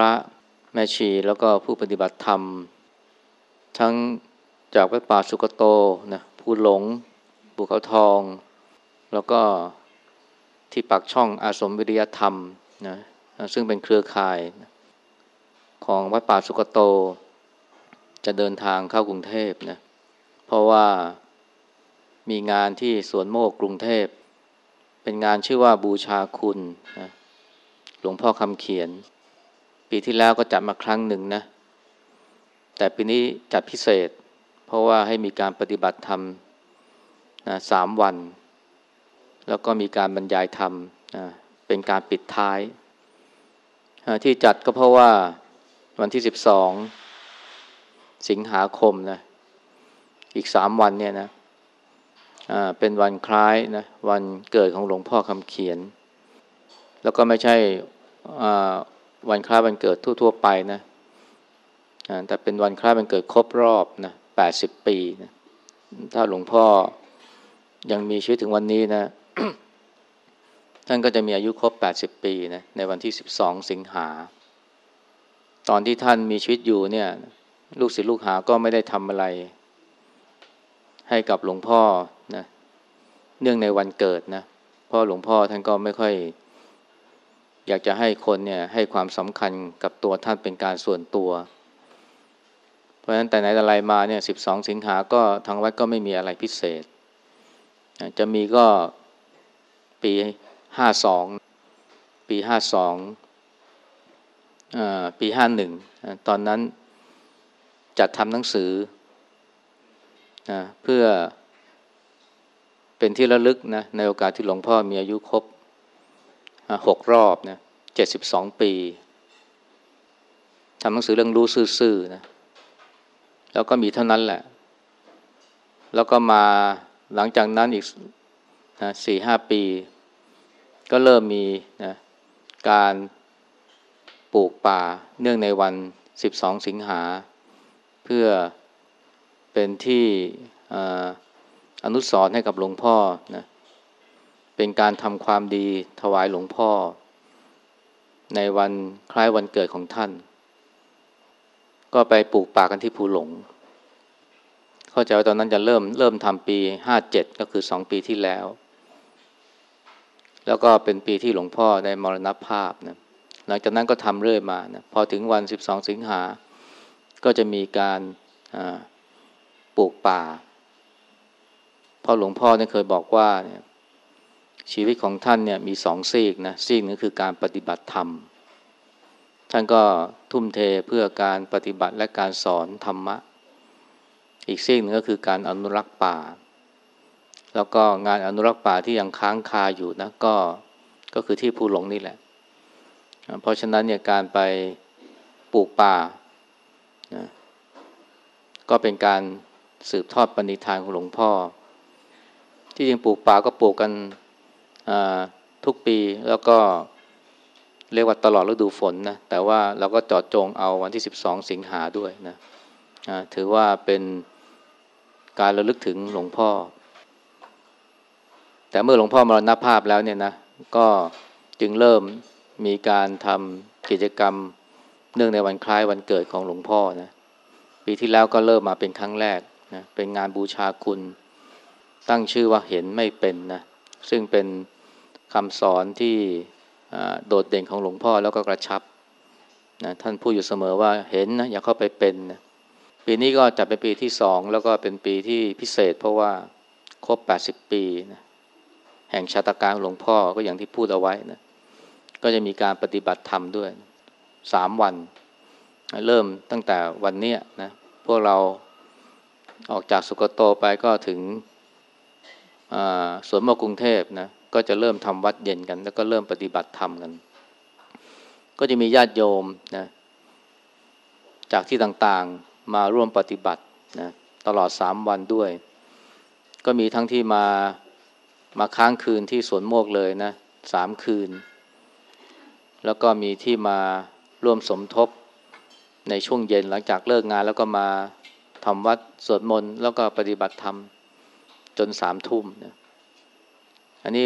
พระแม่ชีแล้วก็ผู้ปฏิบัติธรรม ทั้งจากวัดป่าสุกโตนะผู้หลงบุเขาทอง แล้วก็ที่ปักช่องอาสมวิริยธรรมนะซึ่งเป็นเครือข่ายของวัดป่าสุกโต จะเดินทางเข้ากรุงเทพนะเพราะว่ามีงานที่สวนโมกกรุงเทพ เป็นงานชื่อว่าบูชาคุณนะหลวงพ่อคำเขียน ปีที่แล้วก็จัดมาครั้งหนึ่งนะ แต่ปีนี้จัดพิเศษ เพราะว่าให้มีการปฏิบัติธรรมนะสามวัน แล้วก็มีการบรรยายธรรมนะเป็นการปิดท้าย ที่จัดก็เพราะว่าวันที่สิบสองสิงหาคมนะอีกสามวันเนี่ยนะเป็นวันคล้ายนะวันเกิดของหลวงพ่อคำเขียน แล้วก็ไม่ใช่ วันคล้ายวันเกิดทั่ว ๆ ไปนะแต่เป็นวันคล้ายวันเกิดครบรอบนะแปดสิบปีนะถ้าหลวงพ่อยังมีชีวิตถึงวันนี้นะ ท่านก็จะมีอายุครบแปดสิบปีนะในวันที่สิบสองสิงหา ตอนที่ท่านมีชีวิตอยู่เนี่ย ลูกศิษย์ลูกหาก็ไม่ได้ทำอะไร ให้กับหลวงพ่อนะเนื่องในวันเกิดนะเพราะหลวงพ่อท่านก็ไม่ค่อย อยากจะให้คนเนี่ยให้ความสำคัญกับตัวท่านเป็นการส่วนตัว เพราะฉะนั้นแต่ไหนแต่ไรมาเนี่ยสิบสองสิงหาก็ทางวัดก็ไม่มีอะไรพิเศษ จะมีก็ปีห้าสองปีห้าสองปีห้าหนึ่งตอนนั้นจัดทำหนังสือนะเพื่อเป็นที่ระลึกนะในโอกาสที่หลวงพ่อมีอายุครบ หกรอบนะเจ็ดสิบสองปีทำหนังสือเรื่องรู้ซื่อๆนะแล้วก็มีเท่านั้นแหละ แล้วก็มาหลังจากนั้นอีกนะสี่ห้าปี ก็เริ่มมีนะการปลูกป่าเนื่องในวันสิบสองสิงหา เพื่อเป็นที่อนุสรให้กับหลวงพ่อนะ เป็นการทำความดีถวายหลวงพ่อ ในวันคล้ายวันเกิดของท่าน ก็ไปปลูกป่ากันที่ภูหลง เข้าใจว่าตอนนั้นจะเริ่มเริ่มทำปีห้าเจ็ดก็คือสองปีที่แล้ว แล้วก็เป็นปีที่หลวงพ่อได้มรณภาพนะหลังจากนั้นก็ทำเรื่อยมานะพอถึงวันสิบสองสิงหา ก็จะมีการปลูกป่าเพราะหลวงพ่อเนี่ยเคยบอกว่าเนี่ย ชีวิตของท่านเนี่ยมีสองซีกนะซีกนึงคือการปฏิบัติธรรม ท่านก็ทุ่มเทเพื่อการปฏิบัติและการสอนธรรมะ อีกซีกหนึ่งก็คือการอนุรักษ์ป่า แล้วก็งานอนุรักษ์ป่าที่ยังค้างคาอยู่นะก็ก็คือที่ภูหลงนี่แหละ เพราะฉะนั้นเนี่ยการไปปลูกป่านะก็เป็นการสืบทอดปณิธานของหลวงพ่อ ที่จริงปลูกป่าก็ปลูกกัน ทุกปีแล้วก็เรียกว่าตลอดฤดูฝนนะแต่ว่าเราก็จอดจงเอาวันที่ 12 สิงหาด้วยนะถือว่าเป็นการระลึกถึงหลวงพ่อ แต่เมื่อหลวงพ่อมรณภาพแล้วเนี่ยนะก็จึงเริ่มมีการทำกิจกรรมเนื่องในวันคล้ายวันเกิดของหลวงพ่อนะปีที่แล้วก็เริ่มมาเป็นครั้งแรกนะเป็นงานบูชาคุณตั้งชื่อว่าเห็นไม่เป็นนะซึ่งเป็น คำสอนที่โดดเด่นของหลวงพ่อแล้วก็กระชับนะท่านพูดอยู่เสมอว่าเห็นนะอย่าเข้าไปเป็นนะปีนี้ก็จัดเป็นปีที่สองแล้วก็เป็นปีที่พิเศษ เพราะว่าครบ 80 ปีนะแห่งชาตการหลวงพ่อก็อย่างที่พูดเอาไว้นะก็จะมีการปฏิบัติธรรมด้วยสามวัน เริ่มตั้งแต่วันนี้นะพวกเราออกจากสุกโตไปก็ถึงสวนมกรุงเทพนะ ก็จะเริ่มทำวัดเย็นกัน แล้วก็เริ่มปฏิบัติธรรมกัน ก็จะมีญาติโยมนะจากที่ต่างๆมาร่วมปฏิบัตินะตลอดสามวันด้วย ก็มีทั้งที่มามาค้างคืนที่สวนโมกเลยนะสามคืน แล้วก็มีที่มาร่วมสมทบในช่วงเย็นหลังจากเลิกงาน แล้วก็มาทำวัดสวดมนต์แล้วก็ปฏิบัติธรรมจนสามทุ่มนะ อันนี้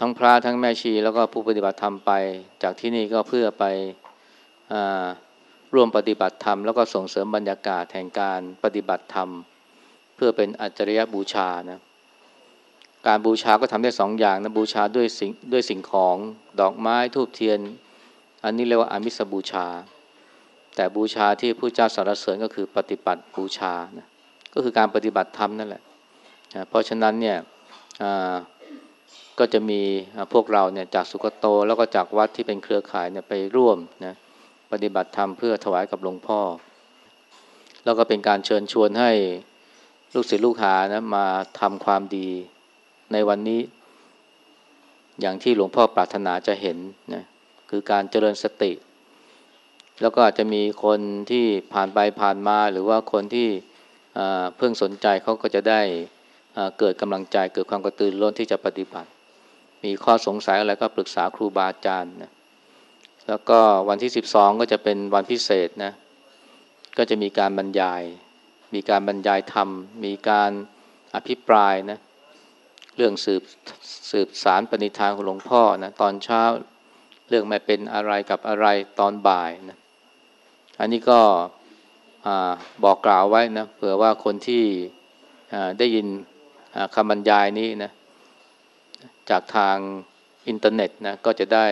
ทั้งพระทั้งแม่ชี แล้วก็ผู้ปฏิบัติธรรมไปจากที่นี่ก็เพื่อไปร่วมปฏิบัติธรรม แล้วก็ส่งเสริมบรรยากาศแห่งการปฏิบัติธรรม เพื่อเป็นอัจฉริยบูชานะการบูชาก็ทำได้สองอย่างนะบูชาด้วยสิ่งด้วยสิ่งของดอกไม้ทูบเทียน อันนี้เรียกว่าอามิสบูชา แต่บูชาที่ผู้เจ้าสรรเสริญก็คือปฏิบัติบูชานะก็คือการปฏิบัติธรรมนั่นแหละนะเพราะฉะนั้นเนี่ย ก็จะมีพวกเราเนี่ยจากสุกโต แล้วก็จากวัดที่เป็นเครือข่ายเนี่ยไปร่วมนะปฏิบัติธรรมเพื่อถวายกับหลวงพ่อ แล้วก็เป็นการเชิญชวนให้ลูกศิษย์ลูกหานะมาทำความดีในวันนี้ อย่างที่หลวงพ่อปรารถนาจะเห็นนะคือการเจริญสติ แล้วก็อาจจะมีคนที่ผ่านไปผ่านมา หรือว่าคนที่เพิ่งสนใจเขาก็จะได้เกิดกำลังใจเกิดความกระตือร้นที่จะปฏิบัติ มีข้อสงสัยอะไรก็ปรึกษาครูบาอาจารย์นะแล้วก็วันที่สิบสองก็จะเป็นวันพิเศษนะก็จะมีการบรรยาย มีการบรรยายธรรม มีการอภิปรายนะเรื่องสืบสืบสารปณิธานของหลวงพ่อนะตอนเช้าเรื่องไม่เป็นอะไรกับอะไรตอนบ่ายนะอันนี้ก็บอกกล่าวไว้นะเผื่อว่าคนที่ได้ยินคำบรรยายนี้นะ จากทางอินเทอร์เน็ตนะก็จะได้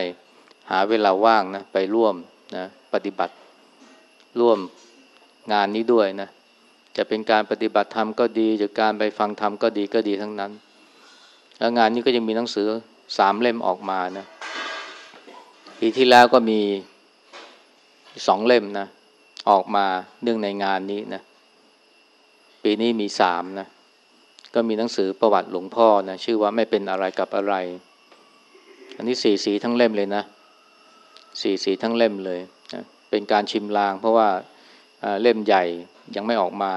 หาเวลาว่างนะไปร่วมนะปฏิบัติร่วมงานนี้ด้วยนะจะเป็นการปฏิบัติธรรมก็ดีจะการไปฟังธรรมก็ดีก็ดีทั้งนั้น แล้วงานนี้ก็ยังมีหนังสือสามเล่มออกมานะปีที่แล้วก็มีสองเล่มนะออกมาเนื่องในงานนี้นะปีนี้มีสามนะ ก็มีหนังสือประวัติหลวงพ่อนะชื่อว่าไม่เป็นอะไรกับอะไร อันนี้สีสีทั้งเล่มเลยนะสีสีทั้งเล่มเลยนะเป็นการชิมลาง เพราะว่าเล่มใหญ่ยังไม่ออกมา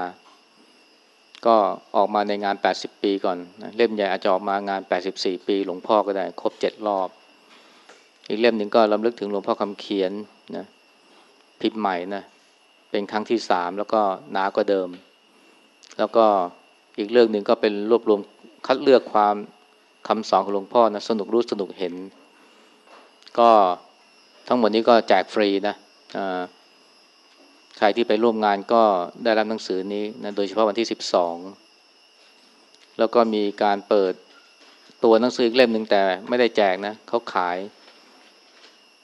ก็ออกมาในงาน 80 ปีก่อนนะเล่มใหญ่อาจจะออกมางาน 84 ปี หลวงพ่อก็ได้ ครบเจ็ดรอบ อีกเล่มหนึ่งก็ลำลึกถึงหลวงพ่อคำเขียนนะพิมพ์ใหม่นะเป็นครั้งที่สามแล้วก็หนากว่าเดิม แล้วก็ อีกเรื่องหนึ่งก็เป็นรวบรวมคัดเลือกความคำสอนของหลวงพ่อนะสนุกรู้สนุกเห็น ก็ทั้งหมดนี้ก็แจกฟรีนะใครที่ไปร่วมงานก็ได้รับหนังสือนี้นะโดยเฉพาะวันที่สิบสองแล้วก็มีการเปิดตัวหนังสืออีกเล่มหนึ่งแต่ไม่ได้แจกนะเขาขาย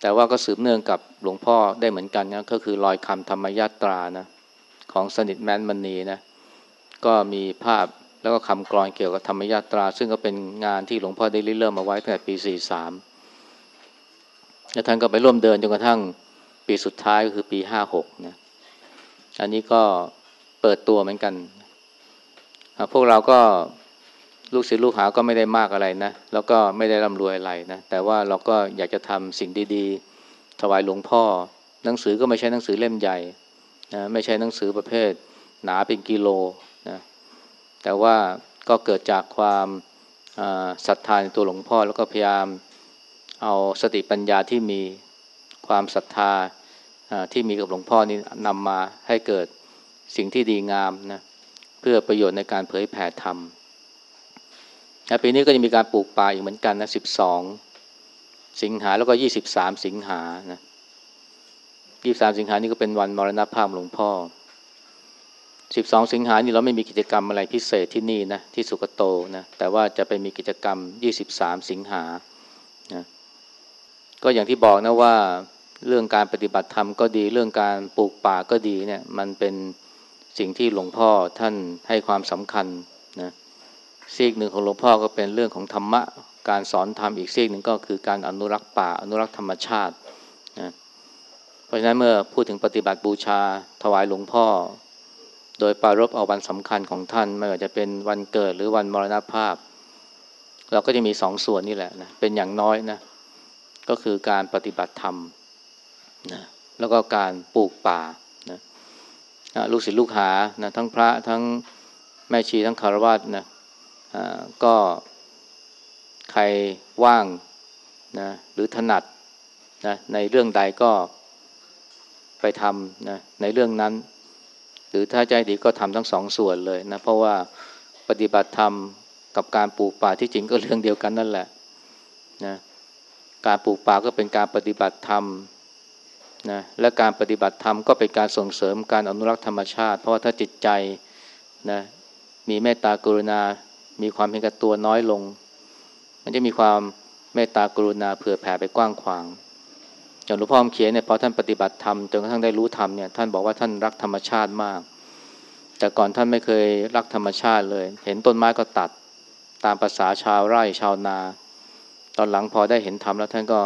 แต่ว่าก็สืบเนื่องกับหลวงพ่อได้เหมือนกันนะก็คือรอยคำธรรมยาตรานะของสนิทแมนมณีนะ ก็มีภาพแล้วก็คำกรอนเกี่ยวกับธรรมยาตรา ซึ่งก็เป็นงานที่หลวงพ่อได้ริเริ่มมาไว้ตั้งแต่ปีสี่สามแล้วท่านก็ไปร่วมเดินจนกระทั่งปีสุดท้ายก็คือปีห้าหกนะ อันนี้ก็เปิดตัวเหมือนกัน พวกเราก็ลูกศิษย์ลูกหาก็ไม่ได้มากอะไรนะ แล้วก็ไม่ได้ร่ำรวยอะไรนะ แต่ว่าเราก็อยากจะทำสิ่งดีๆ ถวายหลวงพ่อ หนังสือก็ไม่ใช่หนังสือเล่มใหญ่นะไม่ใช่หนังสือประเภทหนาเป็นกิโล แต่ว่าก็เกิดจากความศรัทธาในตัวหลวงพ่อ แล้วก็พยายามเอาสติปัญญาที่มีความศรัทธาที่มีกับหลวงพ่อนี่นำมาให้เกิดสิ่งที่ดีงามนะเพื่อประโยชน์ในการเผยแผ่ธรรมปีนี้ก็จะมีการปลูกป่าอีกเหมือนกันนะสิบสองสิงหาแล้วก็ยี่สิบสามสิงหานะยี่สามสิงหานี่ก็เป็นวันมรณภาพหลวงพ่อ สิบสองสิงหานี่เราไม่มีกิจกรรมอะไรพิเศษที่นี่นะที่สุกโตนะแต่ว่าจะไปมีกิจกรรมยี่สิบสามสิงหานะก็อย่างที่บอกนะว่าเรื่องการปฏิบัติธรรมก็ดี เรื่องการปลูกป่าก็ดีเนี่ย มันเป็นสิ่งที่หลวงพ่อท่านให้ความสำคัญนะซีกหนึ่งของหลวงพ่อก็เป็นเรื่องของธรรมะ การสอนธรรมอีกซีกหนึ่งก็คือการอนุรักษ์ป่า อนุรักษ์ธรรมชาตินะเพราะฉะนั้นเมื่อพูดถึงปฏิบัติบูชาถวายหลวงพ่อ โดยปารบเอาวันสำคัญของท่านไม่ว่าจะเป็นวันเกิดหรือวันมรณภาพ เราก็จะมีสองส่วนนี่แหละนะเป็นอย่างน้อยนะก็คือการปฏิบัติธรรมนะแล้วก็การปลูกป่านะลูกศิษย์ลูกหานะทั้งพระทั้งแม่ชีทั้งคารวะนะก็ใครว่างนะหรือถนัดนะในเรื่องใดก็ไปทำนะในเรื่องนั้น หรือถ้าใจดีก็ทำทั้งสองส่วนเลยนะ เพราะว่าปฏิบัติธรรมกับการปลูกป่าที่จริงก็เรื่องเดียวกันนั่นแหละนะการปลูกป่าก็เป็นการปฏิบัติธรรมนะและการปฏิบัติธรรมก็เป็นการส่งเสริมการอนุรักษ์ธรรมชาติ เพราะว่าถ้าจิตใจนะมีเมตตากรุณา มีความเห็นกับตัวน้อยลง มันจะมีความเมตตากรุณาเผื่อแผ่ไปกว้างขวาง อย่างหลวงพ่อเขียนเนี่ยพอท่านปฏิบัติธรรมจนกระทั่งได้รู้ธรรมเนี่ยท่านบอกว่าท่านรักธรรมชาติมาก แต่ก่อนท่านไม่เคยรักธรรมชาติเลย เห็นต้นไม้ก็ตัดตามภาษาชาวไร่ชาวนา ตอนหลังพอได้เห็นธรรมแล้วท่านก็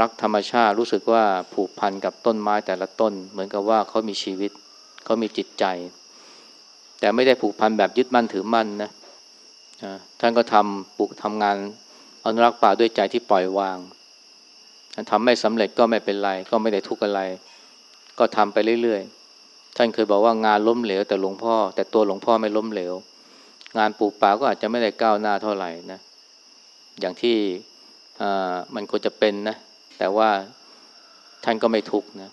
รักธรรมชาติรู้สึกว่าผูกพันกับต้นไม้แต่ละต้น เหมือนกับว่าเขามีชีวิตเขามีจิตใจ แต่ไม่ได้ผูกพันแบบยึดมั่นถือมั่นนะท่านก็ทำปลูกทำงานอนุรักษ์ป่าด้วยใจที่ปล่อยวาง ทำไม่สำเร็จก็ไม่เป็นไร ก็ไม่ได้ทุกข์อะไร ก็ทำไปเรื่อยๆ ท่านเคยบอกว่างานล้มเหลวแต่หลวงพ่อ แต่ตัวหลวงพ่อไม่ล้มเหลว งานปลูกป่าก็อาจจะไม่ได้ก้าวหน้าเท่าไหร่นะ อย่างที่มันควรจะเป็นนะ แต่ว่าท่านก็ไม่ทุกข์นะ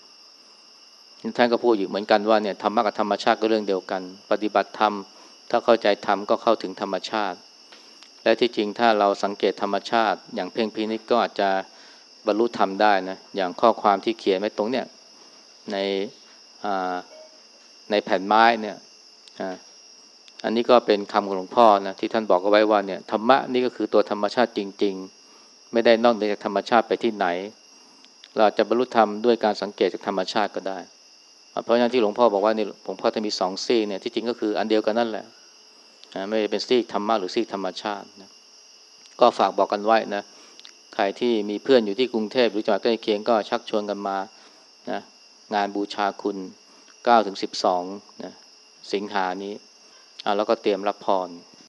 ท่านก็พูดอยู่เหมือนกันว่าเนี่ยธรรมะกับธรรมชาติก็เรื่องเดียวกัน ปฏิบัติธรรม ถ้าเข้าใจธรรมก็เข้าถึงธรรมชาติ และที่จริงถ้าเราสังเกตธรรมชาติ อย่างเพ่งพินิจก็อาจจะ บรรลุธรรมได้นะอย่างข้อความที่เขียนไว้ตรงเนี่ยในในแผ่นไม้เนี่ยอันนี้ก็เป็นคำของหลวงพ่อนะที่ท่านบอกเอาไว้ว่าเนี่ยธรรมะนี่ก็คือตัวธรรมชาติจริง ๆ ไม่ได้นอกเหนือจากธรรมชาติไปที่ไหน เราจะบรรลุธรรมด้วยการสังเกตจากธรรมชาติก็ได้ เพราะฉะนั้นที่หลวงพ่อบอกว่านี่หลวงพ่อจะมีสองซีเนี่ยที่จริงก็คืออันเดียวกันนั่นแหละไม่เป็นซีธรรมะหรือซีธรรมชาตินะก็ฝากบอกกันไว้นะ ครที่มีเพื่อนอยู่ที่กรุงเทพหรือจังหวัดใกล้เคียงก็ชักชวนกันมานะงานบูชาคุณ9-12นะสิงหานี้แล้วก็เตรียมรับพร